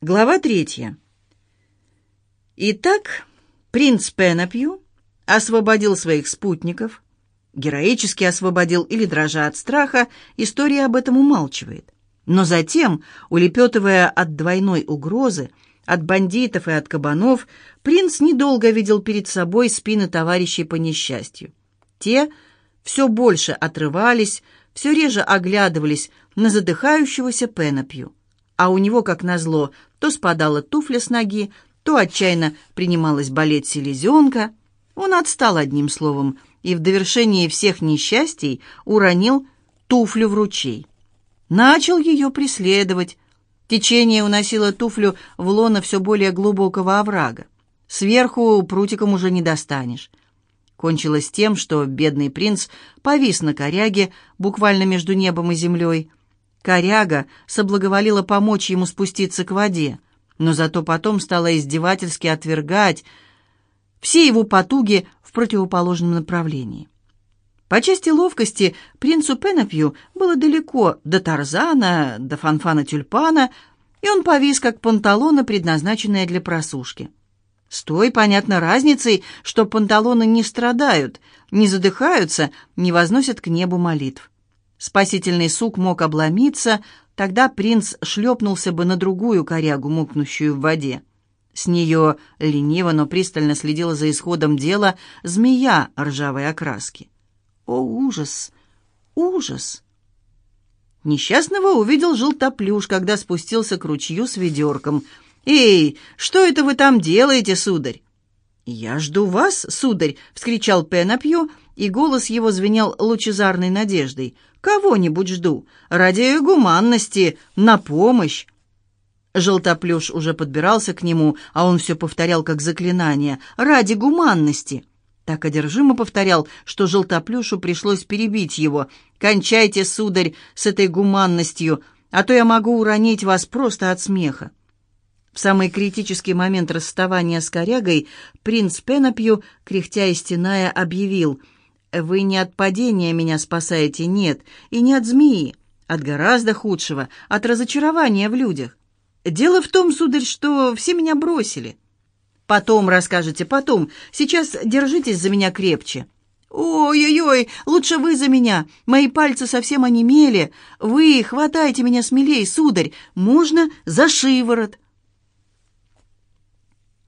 Глава третья. Итак, принц Пенопью освободил своих спутников, героически освободил или дрожа от страха, история об этом умалчивает. Но затем, улепетывая от двойной угрозы, от бандитов и от кабанов, принц недолго видел перед собой спины товарищей по несчастью. Те все больше отрывались, все реже оглядывались на задыхающегося Пенопью а у него, как назло, то спадала туфля с ноги, то отчаянно принималась болеть селезенка. Он отстал одним словом и в довершении всех несчастий уронил туфлю в ручей. Начал ее преследовать. Течение уносило туфлю в лоно все более глубокого оврага. Сверху прутиком уже не достанешь. Кончилось тем, что бедный принц повис на коряге, буквально между небом и землей, Коряга соблаговолила помочь ему спуститься к воде, но зато потом стала издевательски отвергать все его потуги в противоположном направлении. По части ловкости принцу Пенопью было далеко до Тарзана, до Фанфана-Тюльпана, и он повис, как панталоны, предназначенные для просушки. С той, понятно, разницей, что панталоны не страдают, не задыхаются, не возносят к небу молитв. Спасительный сук мог обломиться, тогда принц шлепнулся бы на другую корягу, мукнущую в воде. С нее лениво, но пристально следила за исходом дела змея ржавой окраски. О, ужас! Ужас! Несчастного увидел желтоплюш, когда спустился к ручью с ведерком. «Эй, что это вы там делаете, сударь?» «Я жду вас, сударь!» — вскричал Пенопью, и голос его звенел лучезарной надеждой. «Кого-нибудь жду, ради гуманности, на помощь!» Желтоплюш уже подбирался к нему, а он все повторял как заклинание «ради гуманности!» Так одержимо повторял, что желтоплюшу пришлось перебить его. «Кончайте, сударь, с этой гуманностью, а то я могу уронить вас просто от смеха». В самый критический момент расставания с корягой принц Пенопью, кряхтя и стеная, объявил — вы не от падения меня спасаете, нет, и не от змеи, от гораздо худшего, от разочарования в людях. Дело в том, сударь, что все меня бросили. Потом расскажете, потом. Сейчас держитесь за меня крепче. Ой-ой-ой, лучше вы за меня. Мои пальцы совсем онемели. Вы хватайте меня смелей, сударь. Можно за шиворот.